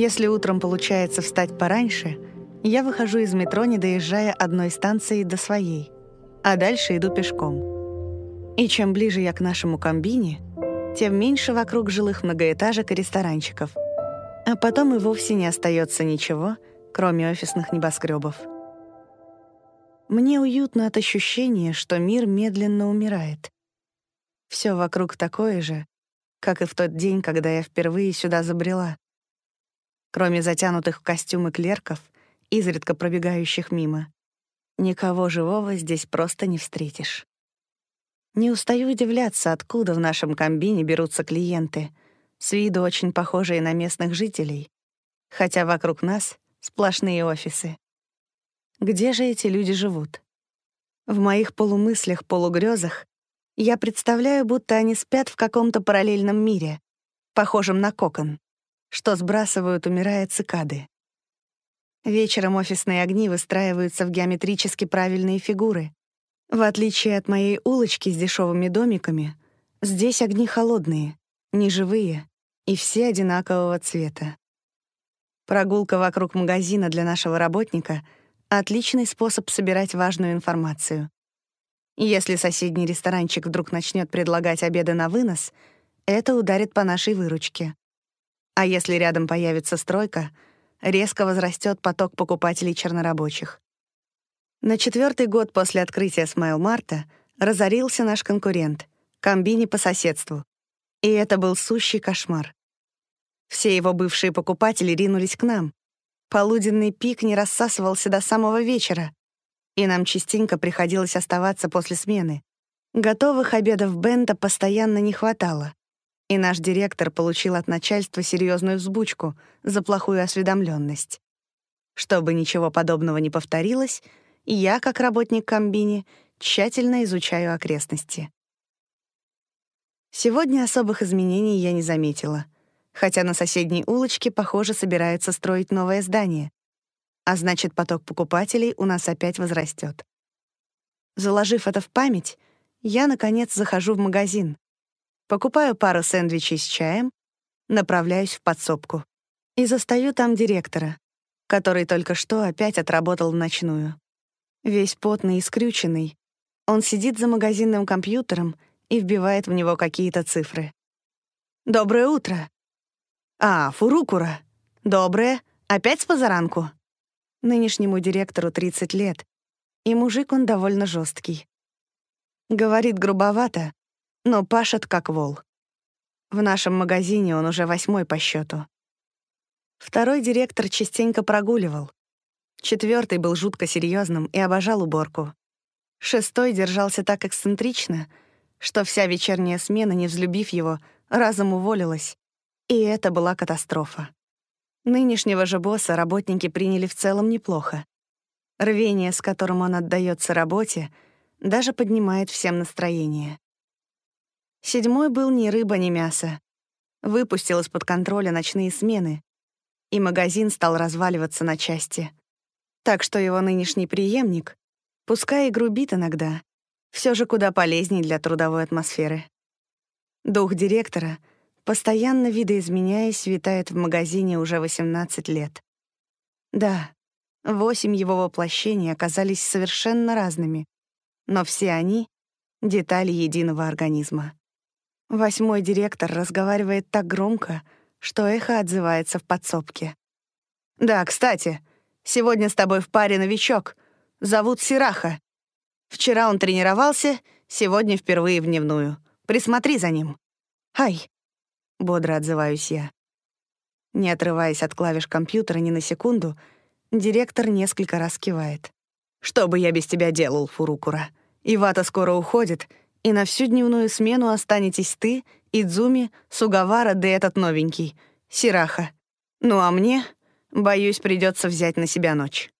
Если утром получается встать пораньше, я выхожу из метро, не доезжая одной станции до своей, а дальше иду пешком. И чем ближе я к нашему комбине, тем меньше вокруг жилых многоэтажек и ресторанчиков. А потом и вовсе не остается ничего, кроме офисных небоскребов. Мне уютно от ощущения, что мир медленно умирает. Все вокруг такое же, как и в тот день, когда я впервые сюда забрела. Кроме затянутых в костюмы клерков, изредка пробегающих мимо, никого живого здесь просто не встретишь. Не устаю удивляться, откуда в нашем комбине берутся клиенты, с виду очень похожие на местных жителей, хотя вокруг нас сплошные офисы. Где же эти люди живут? В моих полумыслях-полугрезах я представляю, будто они спят в каком-то параллельном мире, похожем на кокон, что сбрасывают, умирая цикады. Вечером офисные огни выстраиваются в геометрически правильные фигуры. В отличие от моей улочки с дешевыми домиками, здесь огни холодные, неживые и все одинакового цвета. Прогулка вокруг магазина для нашего работника — отличный способ собирать важную информацию. Если соседний ресторанчик вдруг начнет предлагать обеды на вынос, это ударит по нашей выручке. А если рядом появится стройка, резко возрастет поток покупателей чернорабочих. На четвертый год после открытия Смайл-Марта разорился наш конкурент, комбини по соседству. И это был сущий кошмар. Все его бывшие покупатели ринулись к нам. Полуденный пик не рассасывался до самого вечера, и нам частенько приходилось оставаться после смены. Готовых обедов Бента постоянно не хватало, и наш директор получил от начальства серьезную взбучку за плохую осведомленность. Чтобы ничего подобного не повторилось, я, как работник комбини, тщательно изучаю окрестности. Сегодня особых изменений я не заметила, хотя на соседней улочке, похоже, собираются строить новое здание а значит, поток покупателей у нас опять возрастет. Заложив это в память, я, наконец, захожу в магазин, покупаю пару сэндвичей с чаем, направляюсь в подсобку и застаю там директора, который только что опять отработал ночную. Весь потный и скрюченный, он сидит за магазинным компьютером и вбивает в него какие-то цифры. «Доброе утро!» «А, Фурукура! Доброе! Опять с позаранку?» Нынешнему директору 30 лет, и мужик он довольно жесткий. Говорит грубовато, но пашет как вол. В нашем магазине он уже восьмой по счету. Второй директор частенько прогуливал. Четвертый был жутко серьезным и обожал уборку. Шестой держался так эксцентрично, что вся вечерняя смена, не взлюбив его, разом уволилась. И это была катастрофа. Нынешнего же босса работники приняли в целом неплохо. Рвение, с которым он отдаётся работе, даже поднимает всем настроение. Седьмой был ни рыба, ни мясо. Выпустил из-под контроля ночные смены, и магазин стал разваливаться на части. Так что его нынешний преемник, пускай и грубит иногда, всё же куда полезней для трудовой атмосферы. Дух директора — постоянно видоизменяясь, витает в магазине уже 18 лет. Да, восемь его воплощений оказались совершенно разными, но все они — детали единого организма. Восьмой директор разговаривает так громко, что эхо отзывается в подсобке. «Да, кстати, сегодня с тобой в паре новичок. Зовут Сираха. Вчера он тренировался, сегодня впервые в дневную. Присмотри за ним. Ай, Бодро отзываюсь я. Не отрываясь от клавиш компьютера ни на секунду, директор несколько раз кивает. «Что бы я без тебя делал, Фурукура? Ивата скоро уходит, и на всю дневную смену останетесь ты, Идзуми, Сугавара да этот новенький, Сираха. Ну а мне, боюсь, придется взять на себя ночь».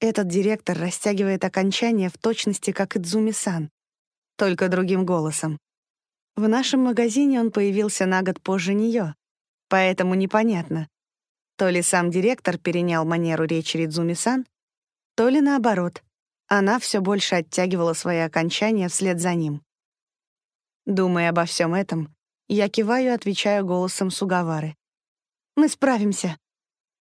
Этот директор растягивает окончание в точности, как Идзуми-сан, только другим голосом. В нашем магазине он появился на год позже нее, поэтому непонятно, то ли сам директор перенял манеру речи Ридзуми-сан, то ли наоборот, она все больше оттягивала свои окончания вслед за ним. Думая обо всем этом, я киваю и отвечаю голосом Сугавары. Мы справимся.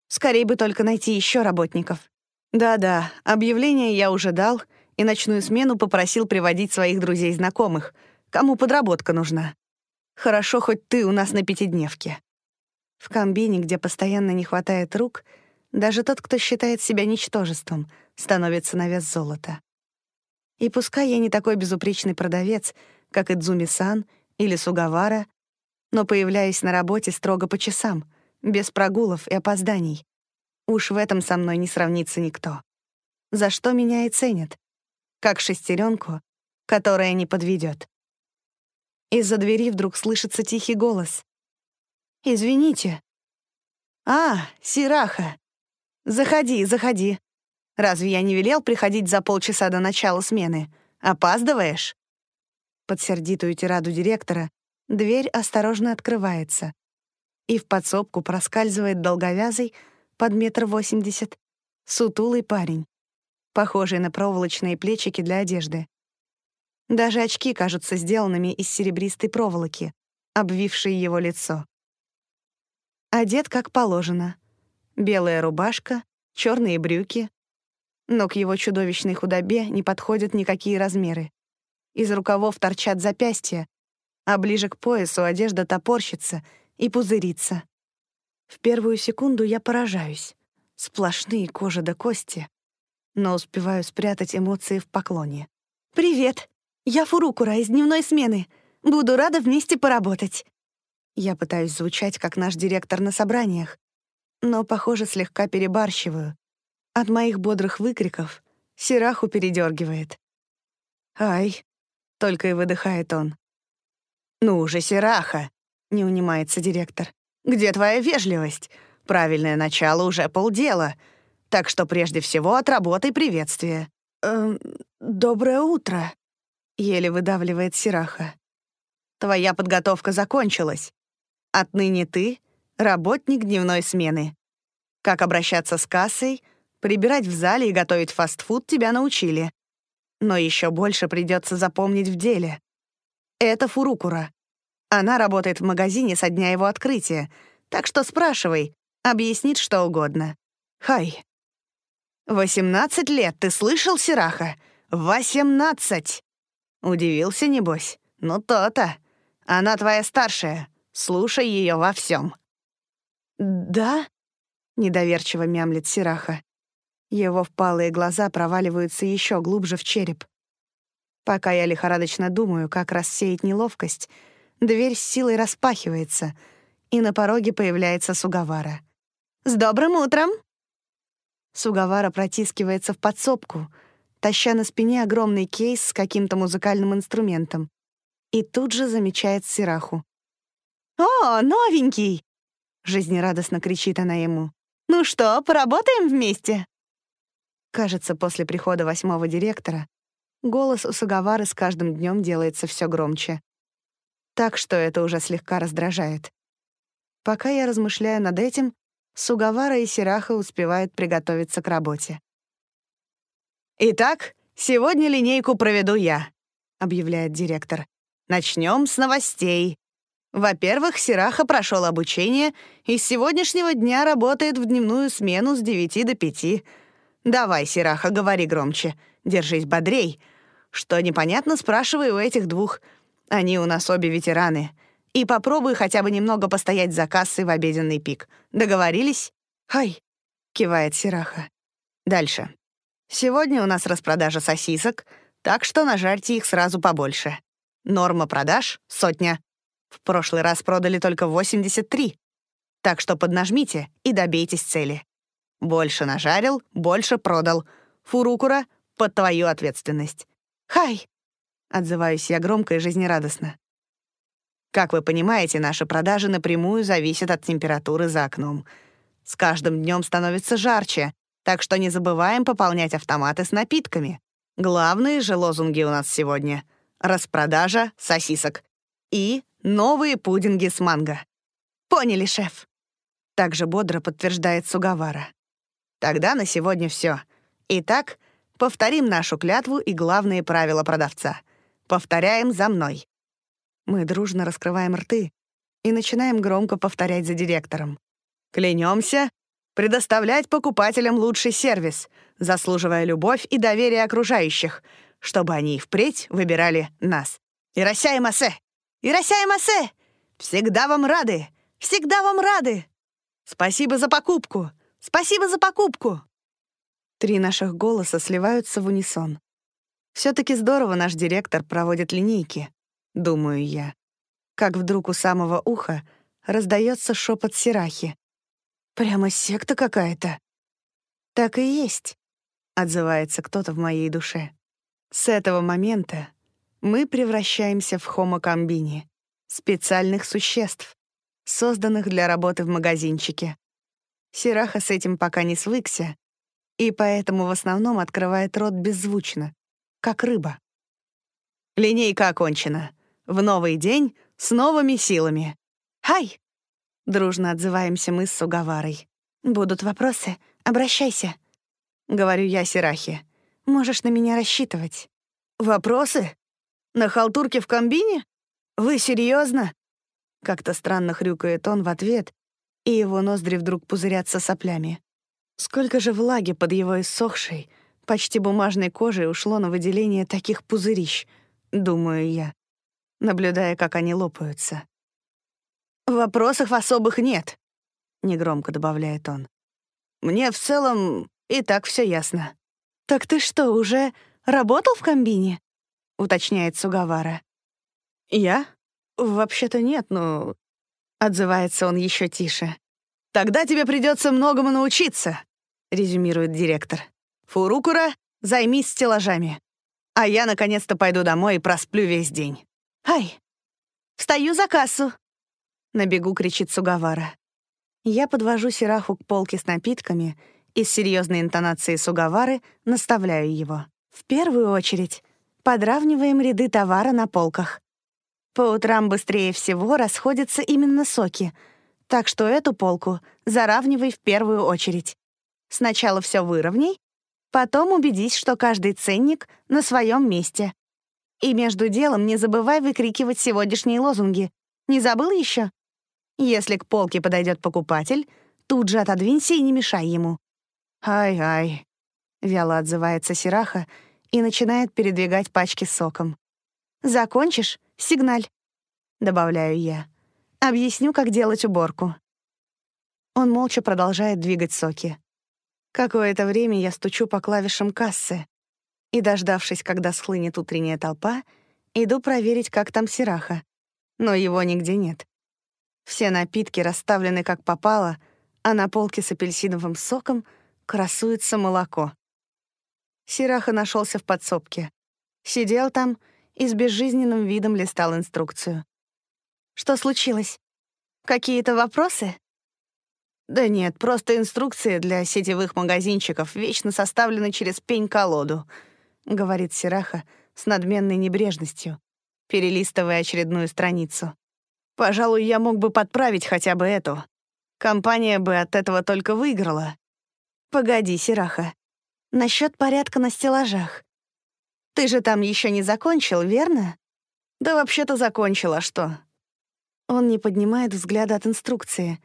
Скорее бы только найти еще работников. Да-да, объявление я уже дал, и ночную смену попросил приводить своих друзей-знакомых, кому подработка нужна. Хорошо, хоть ты у нас на пятидневке. В комбине, где постоянно не хватает рук, даже тот, кто считает себя ничтожеством, становится на вес золота. И пускай я не такой безупречный продавец, как Идзуми-сан или Сугавара, но появляюсь на работе строго по часам, без прогулов и опозданий. Уж в этом со мной не сравнится никто. За что меня и ценят. Как шестеренку, которая не подведет. Из-за двери вдруг слышится тихий голос. «Извините». «А, Сираха. Заходи, заходи. Разве я не велел приходить за полчаса до начала смены? Опаздываешь?» Под сердитую тираду директора дверь осторожно открывается, и в подсобку проскальзывает долговязый под метр восемьдесят, сутулый парень, похожий на проволочные плечики для одежды. Даже очки кажутся сделанными из серебристой проволоки, обвившей его лицо. Одет как положено. Белая рубашка, черные брюки. Но к его чудовищной худобе не подходят никакие размеры. Из рукавов торчат запястья, а ближе к поясу одежда топорщится и пузырится. В первую секунду я поражаюсь. Сплошные кожа до кости. Но успеваю спрятать эмоции в поклоне. «Привет! Я Фурукура из дневной смены. Буду рада вместе поработать». Я пытаюсь звучать, как наш директор на собраниях, но, похоже, слегка перебарщиваю. От моих бодрых выкриков Сираху передергивает. «Ай!» — только и выдыхает он. «Ну же, Сираха!» — не унимается директор. «Где твоя вежливость? Правильное начало уже полдела. Так что прежде всего отработай приветствие». «Эм, доброе утро», — еле выдавливает Сираха. «Твоя подготовка закончилась. Отныне ты — работник дневной смены. Как обращаться с кассой, прибирать в зале и готовить фастфуд тебя научили. Но еще больше придется запомнить в деле. Это Фурукура. Она работает в магазине со дня его открытия, так что спрашивай, объяснит что угодно. Хай. «Восемнадцать лет, ты слышал, Сираха? Восемнадцать!» Удивился, небось? Ну, то-то. Она твоя старшая. Слушай ее во всем. «Да?» — недоверчиво мямлит Сираха. Его впалые глаза проваливаются еще глубже в череп. Пока я лихорадочно думаю, как рассеять неловкость, дверь с силой распахивается, и на пороге появляется Сугавара. «С добрым утром!» Сугавара протискивается в подсобку, таща на спине огромный кейс с каким-то музыкальным инструментом, и тут же замечает Сираху. «О, новенький!» — жизнерадостно кричит она ему. «Ну что, поработаем вместе?» Кажется, после прихода восьмого директора голос у Сугавары с каждым днем делается все громче. Так что это уже слегка раздражает. Пока я размышляю над этим, Сугавара и Сираха успевают приготовиться к работе. «Итак, сегодня линейку проведу я», — объявляет директор. «Начнем с новостей. Во-первых, Сираха прошел обучение и с сегодняшнего дня работает в дневную смену с 9 до 5. Давай, Сираха, говори громче. Держись бодрей. Что непонятно, спрашивай у этих двух. Они у нас обе ветераны. И попробуй хотя бы немного постоять за кассой в обеденный пик. Договорились? «Хай», — кивает Сираха. Дальше. Сегодня у нас распродажа сосисок, так что нажарьте их сразу побольше. Норма продаж — сотня. В прошлый раз продали только 83. Так что поднажмите и добейтесь цели. Больше нажарил, больше продал. Фурукура — под твою ответственность. «Хай!» — отзываюсь я громко и жизнерадостно. Как вы понимаете, наши продажи напрямую зависят от температуры за окном. С каждым днем становится жарче, так что не забываем пополнять автоматы с напитками. Главные же лозунги у нас сегодня — распродажа сосисок и Новые пудинги с манго. Поняли, шеф. Также бодро подтверждает Сугавара. Тогда на сегодня все. Итак, повторим нашу клятву и главные правила продавца. Повторяем за мной. Мы дружно раскрываем рты и начинаем громко повторять за директором. Клянемся предоставлять покупателям лучший сервис, заслуживая любовь и доверие окружающих, чтобы они и впредь выбирали нас. Ирася и Масе! Ирася и Масе! Всегда вам рады! Всегда вам рады! Спасибо за покупку! Спасибо за покупку!» Три наших голоса сливаются в унисон. все таки здорово наш директор проводит линейки, думаю я. Как вдруг у самого уха раздается шепот Сирахи. «Прямо секта какая-то». «Так и есть», — отзывается кто-то в моей душе. С этого момента мы превращаемся в хомо-комбини, специальных существ, созданных для работы в магазинчике. Сираха с этим пока не свыкся, и поэтому в основном открывает рот беззвучно, как рыба. Линейка окончена. В новый день с новыми силами. «Хай!» — дружно отзываемся мы с Сугаварой. «Будут вопросы? Обращайся», — говорю я Сирахе. «Можешь на меня рассчитывать». «Вопросы? На халтурке в комбине? Вы серьезно? Как-то странно хрюкает он в ответ, и его ноздри вдруг пузырятся соплями. Сколько же влаги под его иссохшей, почти бумажной кожей ушло на выделение таких пузырищ, думаю я, наблюдая, как они лопаются. «Вопросов особых нет», — негромко добавляет он. «Мне в целом и так все ясно». «Так ты что, уже работал в комбине?» — уточняет Сугавара. «Я? Вообще-то нет, но...» Отзывается он еще тише. «Тогда тебе придется многому научиться», — резюмирует директор. «Фурукура, займись стеллажами. А я, наконец-то, пойду домой и просплю весь день». «Ай! Встаю за кассу!» На бегу кричит Сугавара. Я подвожу Сираху к полке с напитками и с серьезной интонацией Сугавары наставляю его. В первую очередь подравниваем ряды товара на полках. По утрам быстрее всего расходятся именно соки, так что эту полку заравнивай в первую очередь. Сначала все выровняй, потом убедись, что каждый ценник на своем месте. И между делом не забывай выкрикивать сегодняшние лозунги. Не забыл еще? Если к полке подойдет покупатель, тут же отодвинься и не мешай ему. «Ай-ай», — вяло отзывается Сираха и начинает передвигать пачки соком. «Закончишь? Сигналь», — добавляю я. «Объясню, как делать уборку». Он молча продолжает двигать соки. Какое-то время я стучу по клавишам кассы и, дождавшись, когда схлынет утренняя толпа, иду проверить, как там Сираха. Но его нигде нет. Все напитки расставлены как попало, а на полке с апельсиновым соком красуется молоко. Сираха нашелся в подсобке. Сидел там и с безжизненным видом листал инструкцию. «Что случилось? Какие-то вопросы?» «Да нет, просто инструкции для сетевых магазинчиков вечно составлены через пень-колоду», — говорит Сираха с надменной небрежностью, перелистывая очередную страницу. «Пожалуй, я мог бы подправить хотя бы эту. Компания бы от этого только выиграла». «Погоди, Сираха. Насчет порядка на стеллажах. Ты же там еще не закончил, верно? Да вообще-то закончил, а что? Он не поднимает взгляда от инструкции,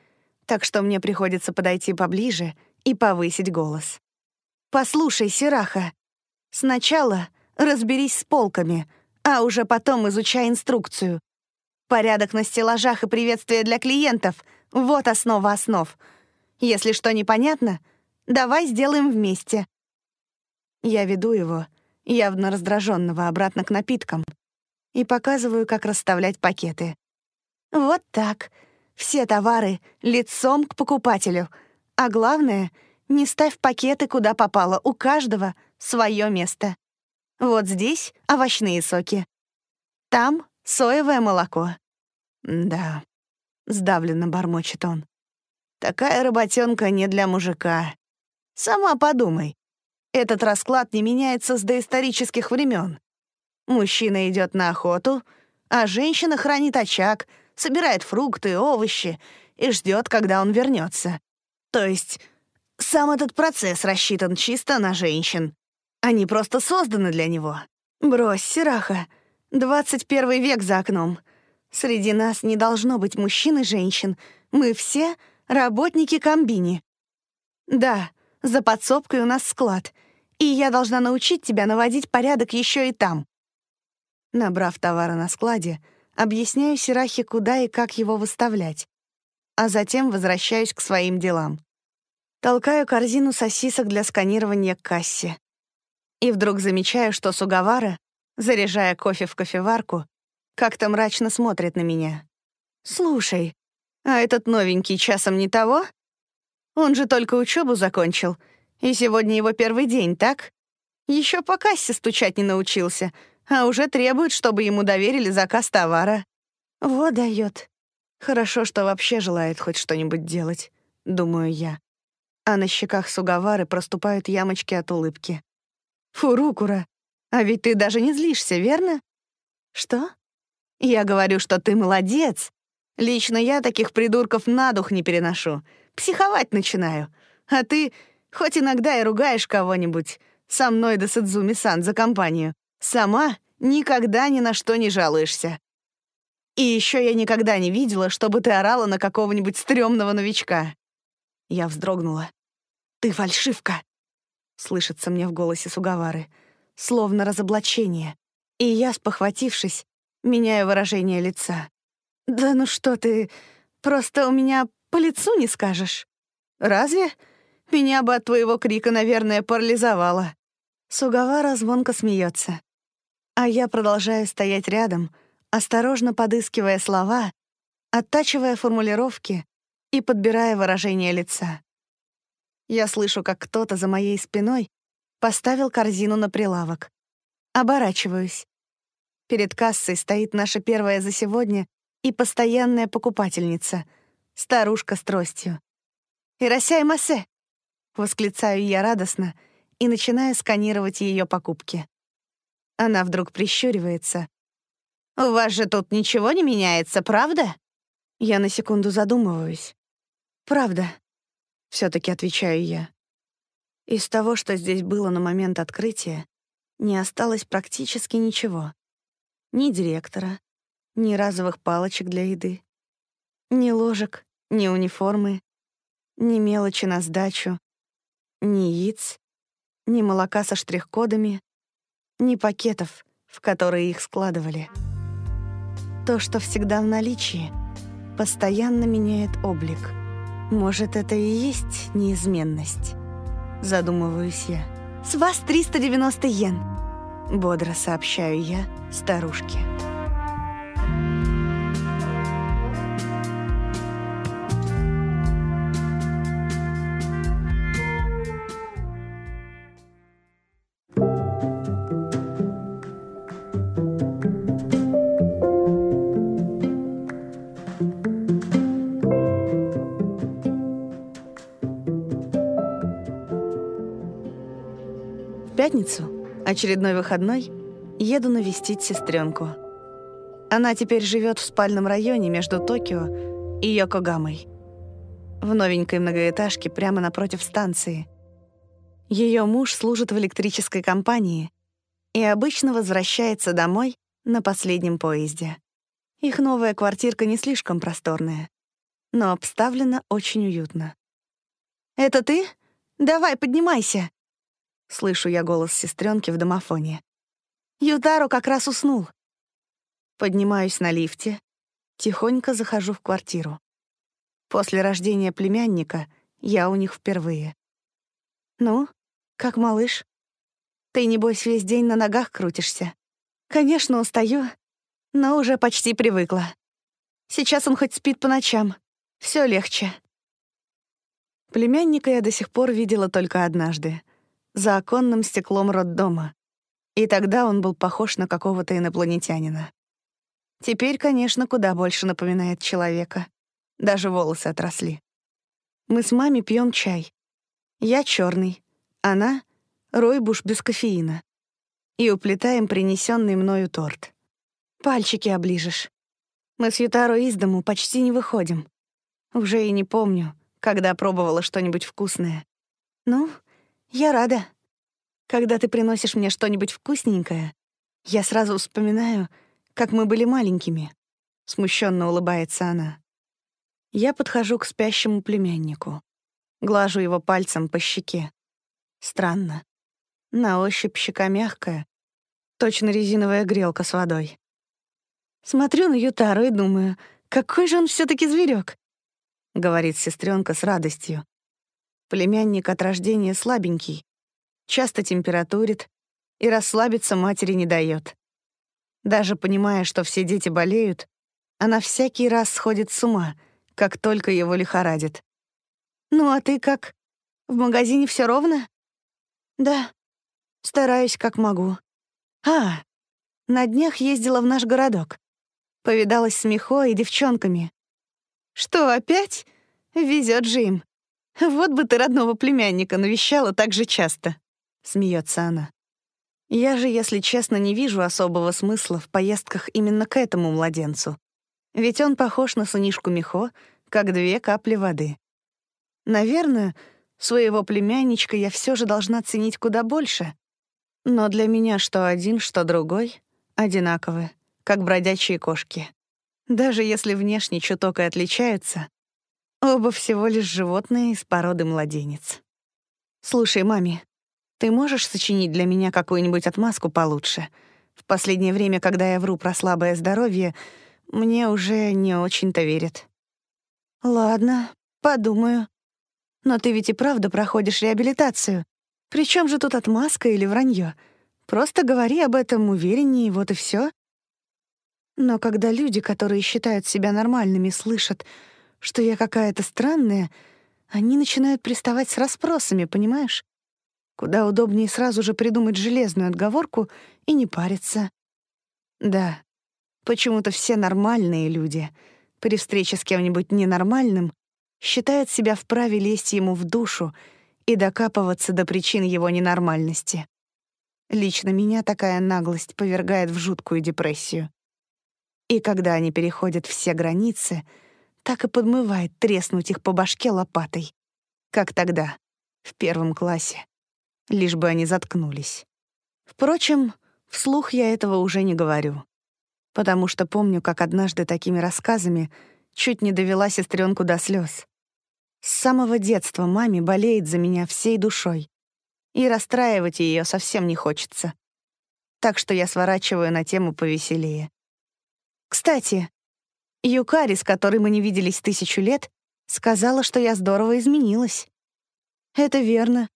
так что мне приходится подойти поближе и повысить голос. Послушай, Сираха, сначала разберись с полками, а уже потом изучай инструкцию. Порядок на стеллажах и приветствие для клиентов — вот основа основ. Если что непонятно, давай сделаем вместе. Я веду его, явно раздраженного, обратно к напиткам и показываю, как расставлять пакеты. Вот так. Все товары лицом к покупателю. А главное, не ставь пакеты куда попало, у каждого свое место. Вот здесь овощные соки. Там соевое молоко. Да, сдавленно бормочет он. Такая работенка не для мужика. Сама подумай. Этот расклад не меняется с доисторических времен. Мужчина идет на охоту, а женщина хранит очаг, собирает фрукты, овощи и ждет, когда он вернется. То есть сам этот процесс рассчитан чисто на женщин. Они просто созданы для него. Брось, Сираха. 21 век за окном. Среди нас не должно быть мужчин и женщин. Мы все Работники комбини. Да, за подсобкой у нас склад, и я должна научить тебя наводить порядок еще и там. Набрав товара на складе, объясняю Сирахе, куда и как его выставлять, а затем возвращаюсь к своим делам. Толкаю корзину сосисок для сканирования к кассе. И вдруг замечаю, что Сугавара, заряжая кофе в кофеварку, как-то мрачно смотрит на меня. «Слушай, а этот новенький часом не того? Он же только учебу закончил, и сегодня его первый день, так? Еще по кассе стучать не научился, а уже требует, чтобы ему доверили заказ товара. Вот дает. Хорошо, что вообще желает хоть что-нибудь делать, думаю я а на щеках Сугавары проступают ямочки от улыбки. «Фурукура, а ведь ты даже не злишься, верно?» «Что?» «Я говорю, что ты молодец. Лично я таких придурков на дух не переношу. Психовать начинаю. А ты хоть иногда и ругаешь кого-нибудь. Со мной да Садзуми-сан за компанию. Сама никогда ни на что не жалуешься. И еще я никогда не видела, чтобы ты орала на какого-нибудь стрёмного новичка». Я вздрогнула. «Ты фальшивка!» — слышится мне в голосе Сугавары, словно разоблачение. И я, спохватившись, меняю выражение лица. «Да ну что ты, просто у меня по лицу не скажешь. Разве? Меня бы от твоего крика, наверное, парализовало». Сугавара звонко смеется, а я продолжаю стоять рядом, осторожно подыскивая слова, оттачивая формулировки и подбирая выражение лица. Я слышу, как кто-то за моей спиной поставил корзину на прилавок. Оборачиваюсь. Перед кассой стоит наша первая за сегодня и постоянная покупательница, старушка с тростью. «Иросяй Масе!» — восклицаю я радостно и начинаю сканировать ее покупки. Она вдруг прищуривается. «У вас же тут ничего не меняется, правда?» Я на секунду задумываюсь. «Правда», все таки отвечаю я. Из того, что здесь было на момент открытия, не осталось практически ничего. Ни директора, ни разовых палочек для еды, ни ложек, ни униформы, ни мелочи на сдачу, ни яиц, ни молока со штрих-кодами, ни пакетов, в которые их складывали. То, что всегда в наличии, постоянно меняет облик — может, это и есть неизменность? Задумываюсь я. С вас 390 йен. Бодро сообщаю я старушке. Очередной выходной, еду навестить сестренку. Она теперь живет в спальном районе между Токио и Йокогамой. В новенькой многоэтажке прямо напротив станции. Ее муж служит в электрической компании и обычно возвращается домой на последнем поезде. Их новая квартирка не слишком просторная, но обставлена очень уютно. «Это ты? Давай, поднимайся!» Слышу я голос сестренки в домофоне. Ютаро как раз уснул. Поднимаюсь на лифте, тихонько захожу в квартиру. После рождения племянника я у них впервые. «Ну, как малыш? Ты, небось, весь день на ногах крутишься?» «Конечно, устаю, но уже почти привыкла. Сейчас он хоть спит по ночам. Все легче». Племянника я до сих пор видела только однажды за оконным стеклом роддома. И тогда он был похож на какого-то инопланетянина. Теперь, конечно, куда больше напоминает человека. Даже волосы отросли. Мы с мамой пьем чай. Я черный, она — ройбуш без кофеина. И уплетаем принесенный мною торт. Пальчики оближешь. Мы с Ютаро из дому почти не выходим. Уже и не помню, когда пробовала что-нибудь вкусное. Ну, я рада. Когда ты приносишь мне что-нибудь вкусненькое, я сразу вспоминаю, как мы были маленькими. Смущенно улыбается она. Я подхожу к спящему племяннику. Глажу его пальцем по щеке. Странно. На ощупь щека мягкая, точно резиновая грелка с водой. Смотрю на Ютару и думаю, какой же он все таки зверек, говорит сестренка с радостью. Племянник от рождения слабенький, часто температурит и расслабиться матери не дает. Даже понимая, что все дети болеют, она всякий раз сходит с ума, как только его лихорадит. «Ну а ты как? В магазине все ровно?» «Да, стараюсь как могу». «А, на днях ездила в наш городок. Повидалась с Михо и девчонками. Что, опять? Везет же им. Вот бы ты родного племянника навещала так же часто», — смеется она. Я же, если честно, не вижу особого смысла в поездках именно к этому младенцу. Ведь он похож на сынишку Михо, как две капли воды. Наверное, своего племянничка я все же должна ценить куда больше. Но для меня что один, что другой одинаковы, как бродячие кошки. Даже если внешне чуток и отличаются, оба всего лишь животные из породы младенец. «Слушай, маме, ты можешь сочинить для меня какую-нибудь отмазку получше? В последнее время, когда я вру про слабое здоровье, мне уже не очень-то верят». «Ладно, подумаю», но ты ведь и правда проходишь реабилитацию. Причем же тут отмазка или вранье? Просто говори об этом увереннее, вот и все. Но когда люди, которые считают себя нормальными, слышат, что я какая-то странная, они начинают приставать с расспросами, понимаешь? Куда удобнее сразу же придумать железную отговорку и не париться. Да, почему-то все нормальные люди при встрече с кем-нибудь ненормальным считает себя вправе лезть ему в душу и докапываться до причин его ненормальности. Лично меня такая наглость повергает в жуткую депрессию. И когда они переходят все границы, так и подмывает треснуть их по башке лопатой. Как тогда, в первом классе. Лишь бы они заткнулись. Впрочем, вслух я этого уже не говорю. Потому что помню, как однажды такими рассказами чуть не довела сестренку до слез. С самого детства маме болеет за меня всей душой. И расстраивать ее совсем не хочется. Так что я сворачиваю на тему повеселее. Кстати, Юкари, с которой мы не виделись тысячу лет, сказала, что я здорово изменилась. Это верно.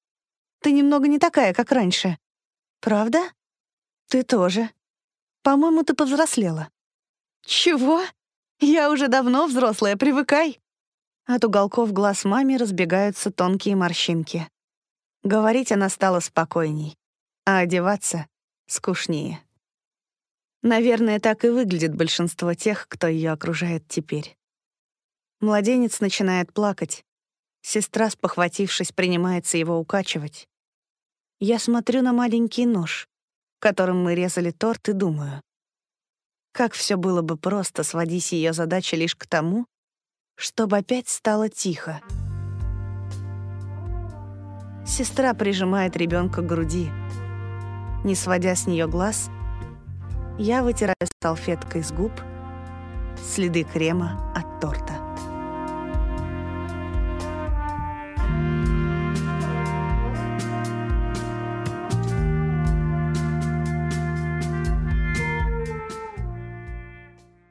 Ты немного не такая, как раньше. Правда? Ты тоже. По-моему, ты повзрослела. Чего? Я уже давно взрослая, привыкай. От уголков глаз маме разбегаются тонкие морщинки. Говорить она стала спокойней, а одеваться — скучнее. Наверное, так и выглядит большинство тех, кто ее окружает теперь. Младенец начинает плакать. Сестра, спохватившись, принимается его укачивать. Я смотрю на маленький нож, которым мы резали торт, и думаю, как все было бы просто, сводись ее задача лишь к тому, чтобы опять стало тихо. Сестра прижимает ребенка к груди. Не сводя с нее глаз, я вытираю салфеткой с губ следы крема от торта.